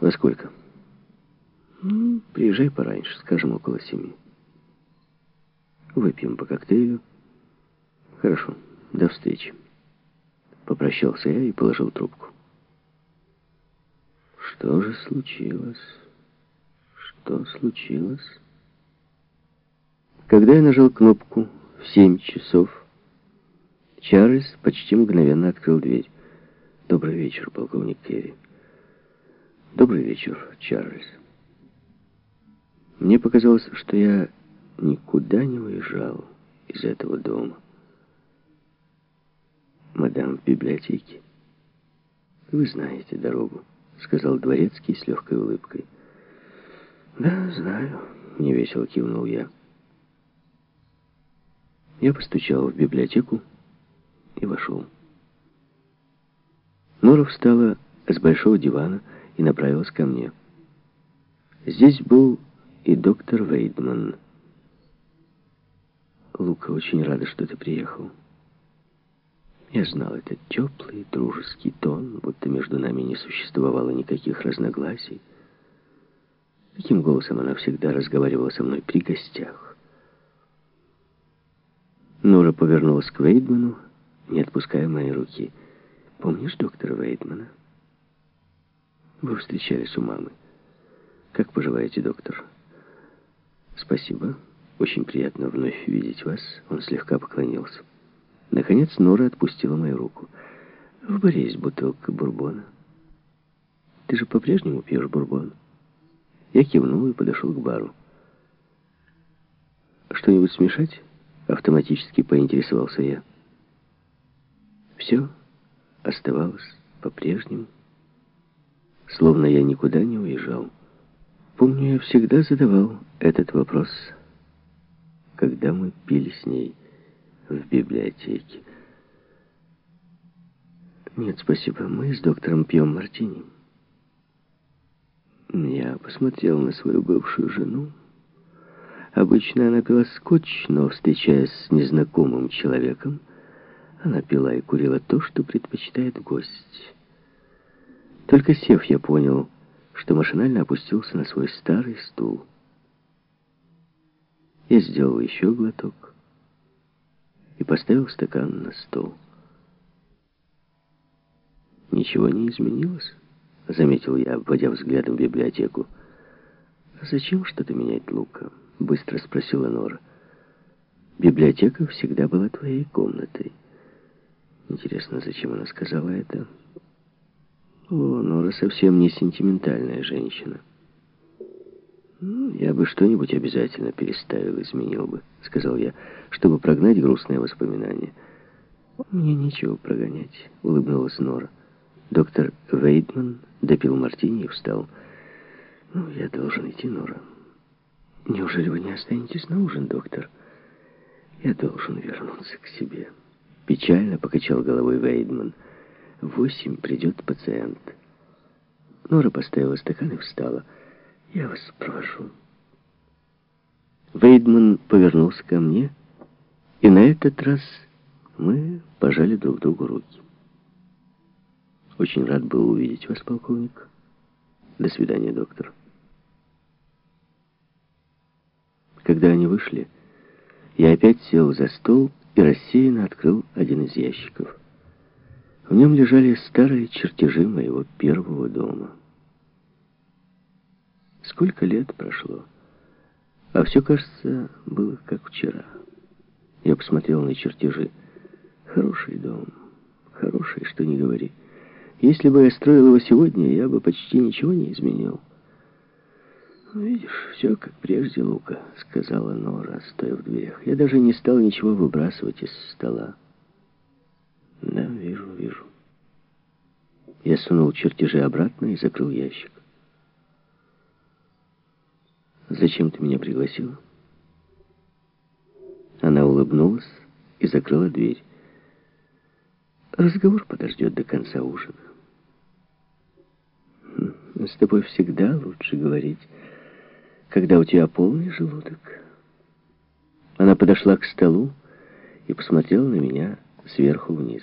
Во сколько? Ну, приезжай пораньше, скажем, около семи. Выпьем по коктейлю. Хорошо, до встречи. Попрощался я и положил трубку. Что же случилось? Что случилось? Когда я нажал кнопку в семь часов, Чарльз почти мгновенно открыл дверь. «Добрый вечер, полковник Керри». «Добрый вечер, Чарльз». Мне показалось, что я никуда не уезжал из этого дома. «Мадам в библиотеке». «Вы знаете дорогу», — сказал Дворецкий с легкой улыбкой. «Да, знаю», — невесело кивнул я. Я постучал в библиотеку и вошел. Нора встала с большого дивана и направилась ко мне. Здесь был и доктор Вейдман. Лука очень рада, что ты приехал. Я знал этот теплый, дружеский тон, будто между нами не существовало никаких разногласий. Таким голосом она всегда разговаривала со мной при гостях. Нора повернулась к Вейдману, не отпуская моей руки. «Помнишь доктора Вейдмана?» «Вы встречались у мамы. Как поживаете, доктор?» «Спасибо. Очень приятно вновь видеть вас». Он слегка поклонился. Наконец Нора отпустила мою руку. «В баре есть бутылка бурбона. Ты же по-прежнему пьешь бурбон?» Я кивнул и подошел к бару. «Что-нибудь смешать?» Автоматически поинтересовался я. Все оставалось по-прежнему, словно я никуда не уезжал. Помню, я всегда задавал этот вопрос, когда мы пили с ней в библиотеке. Нет, спасибо, мы с доктором пьем мартини. Я посмотрел на свою бывшую жену. Обычно она пила скотч, но, встречаясь с незнакомым человеком, она пила и курила то, что предпочитает гость. Только сев, я понял, что машинально опустился на свой старый стул. Я сделал еще глоток и поставил стакан на стол. «Ничего не изменилось?» — заметил я, обводя взглядом библиотеку. «А зачем что-то менять, Лука?» — быстро спросила Нора. «Библиотека всегда была твоей комнатой». Интересно, зачем она сказала это? О, Нора совсем не сентиментальная женщина. Ну, я бы что-нибудь обязательно переставил, изменил бы, сказал я, чтобы прогнать грустные воспоминания. Мне нечего прогонять, улыбнулась Нора. Доктор Вейдман допил мартини и встал. Ну, я должен идти, Нора. Неужели вы не останетесь на ужин, доктор? Я должен вернуться к себе. Печально покачал головой Вейдман. Восемь придет пациент. Нора поставила стакан и встала. Я вас провожу. Вейдман повернулся ко мне, и на этот раз мы пожали друг другу руки. Очень рад был увидеть вас, полковник. До свидания, доктор. Когда они вышли, я опять сел за стол и рассеянно открыл один из ящиков. В нем лежали старые чертежи моего первого дома. Сколько лет прошло, а все, кажется, было как вчера. Я посмотрел на чертежи. Хороший дом, хороший, что не говори. Если бы я строил его сегодня, я бы почти ничего не изменил. «Видишь, все как прежде, Лука», — сказала Нора, стоя в дверях. «Я даже не стал ничего выбрасывать из стола». «Да, вижу, вижу». Я сунул чертежи обратно и закрыл ящик. «Зачем ты меня пригласила?» Она улыбнулась и закрыла дверь. «Разговор подождет до конца ужина. С тобой всегда лучше говорить» когда у тебя полный желудок. Она подошла к столу и посмотрела на меня сверху вниз.